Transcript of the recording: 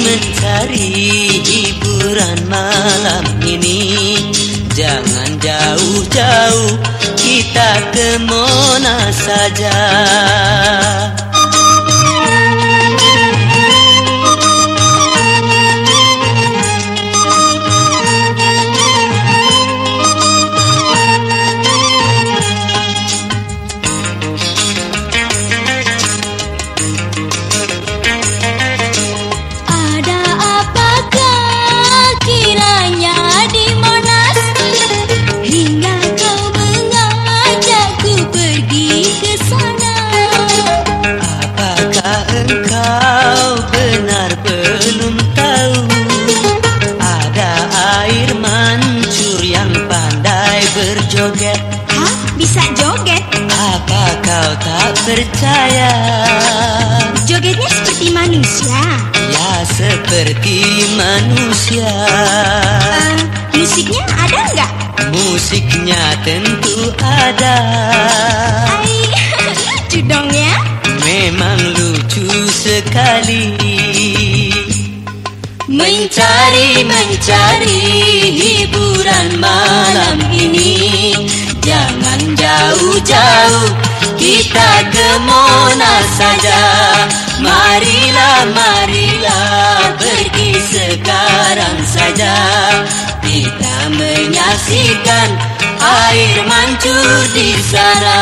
mencari hiburan malam ini. Jangan jauh-jauh kita ke Monas saja berjoget Hah? Bisa joget? Apa kau tak percaya? Jogetnya seperti manusia? Ya seperti manusia uh, Musiknya ada nggak? Musiknya tentu ada Ay, lucu dong ya? Sekali. Mencari, mencari hiburan malam ini. Jangan jauh-jauh kita ke Monas saja. Marilah, marilah pergi sekarang saja. Kita menyaksikan air mancur di sana